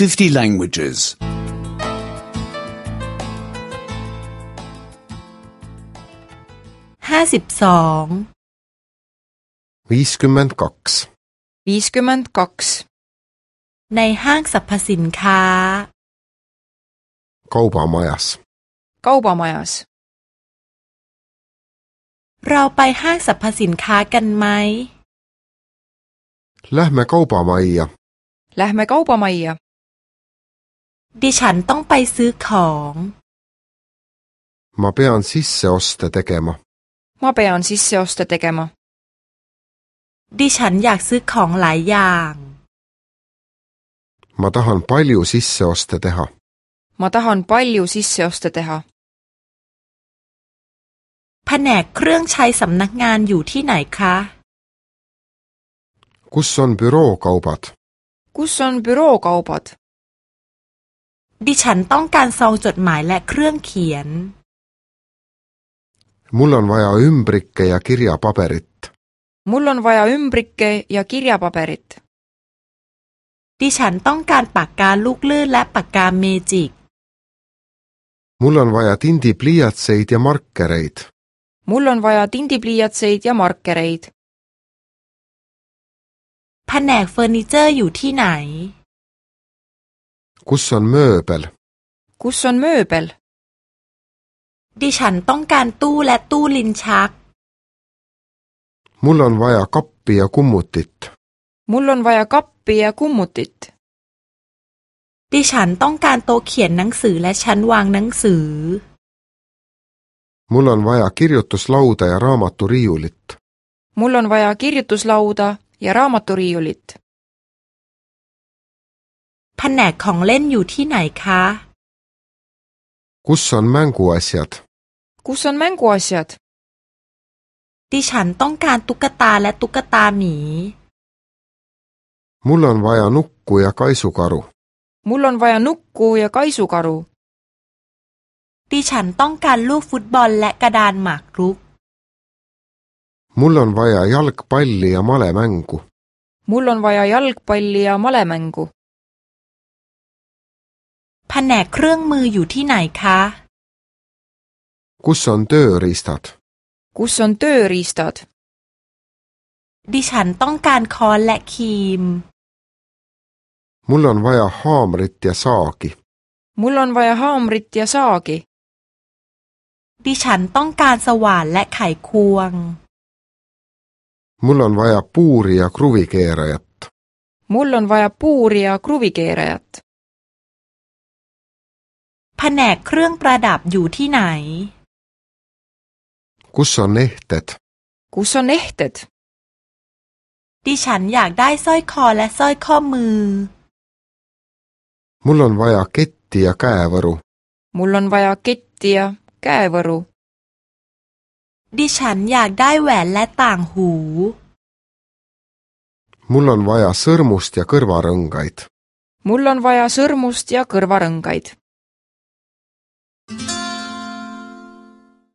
50 languages. 52 52 52ในห้างสรรพสินค้า Kaupamajas Kaupamajas เราไปห้างสรรพสินค้ากันไหม Lähme kaupamajja Lähme kaupamajja ดิฉันต้องไปซื้อของ มาเปอยนซิสเซอสเตเตเกมามาเปอยนซิสเซอสเตเตเกมาดิฉันอยากซื้อของหลายอย่าง มาตาฮันไปลิวซิสเซอสเตเตฮามาตาฮันไปลิวซิสเซอสเตเตฮาแผนกเครื่องใช้สำนักงานอยู่ที่ไหนคะกุสซอนบิโรกาอุปัตกุสซอนบิโรกาอุปัตดิฉันต้องการซองจดหมายและเครื่องเขียน Mul on vaja ümbrikke ja kirjapaberit. Mul on vaja ümbrikke ja kirjapaberit. ดิฉันต้องการปากกาลูกลื่นและปากกาเมจิก Mul on vaja tindipliiatseid ja markereid. Mul on vaja tindipliiatseid ja markereid. แผนกเฟอร์นิเจอร์อยู่ที่ไหน kus on mööbel? kus on mööbel? ดิฉันต้องการตู้และตู้ลิ้นชัก mul on vaja kappi ja kummutit mul on vaja kappi ja kummutit ดิฉันต้องการโต๊ะเขียนหนังสือและชั้นวางหนังสือ mul on vaja kirjutuslauda ja raamaturiiulit mul on vaja kirjutuslauda ja raamaturiiulit แผนกของเล่นอยู่ที่ไหนคะกุศลมงกุอาเซตกุศลมงกุอาชซตดิฉันต้องการตุ๊กตาและตุ๊กตาหมีมุลอนวายานุกุยาไกสุการุมุลอนวายานุกุยาไกสุการุดิฉันต้องการลูกฟุตบอลและกระดานหมากรุกมุลอนวายายัลกไปลียมาเลมังกุมุลอนวายายัลกไปลียมาเลมังกุนกเครื่องมืออยู่ที่ไหนคะ Kus on tööriistad? Kus on tööriistad? ดิฉันต้องการค้อนและครีม Mul on vaja haamrit ja saagi. Mul on vaja haamrit ja saagi. ดิฉันต้องการสว่านและไขควง Mul on vaja puuri ja kruvikeerajat. Mul on vaja puuri ja kruvikeerajat. แผนกเครื่องประดับอยู่ที่ไหน Kus on ehted? Kus on ehted? ดิฉันอยากได้สร้อยคอและสร้อยข้อมือ Mul on vaja ketti ja käevõru. Mul on vaja ketti ja käevõru. ดิฉันอยากได้แหวนและต่างหู Mul on vaja sõrmust ja kõrvarõngaid. Mul on vaja sõrmust ja kõrvarõngaid.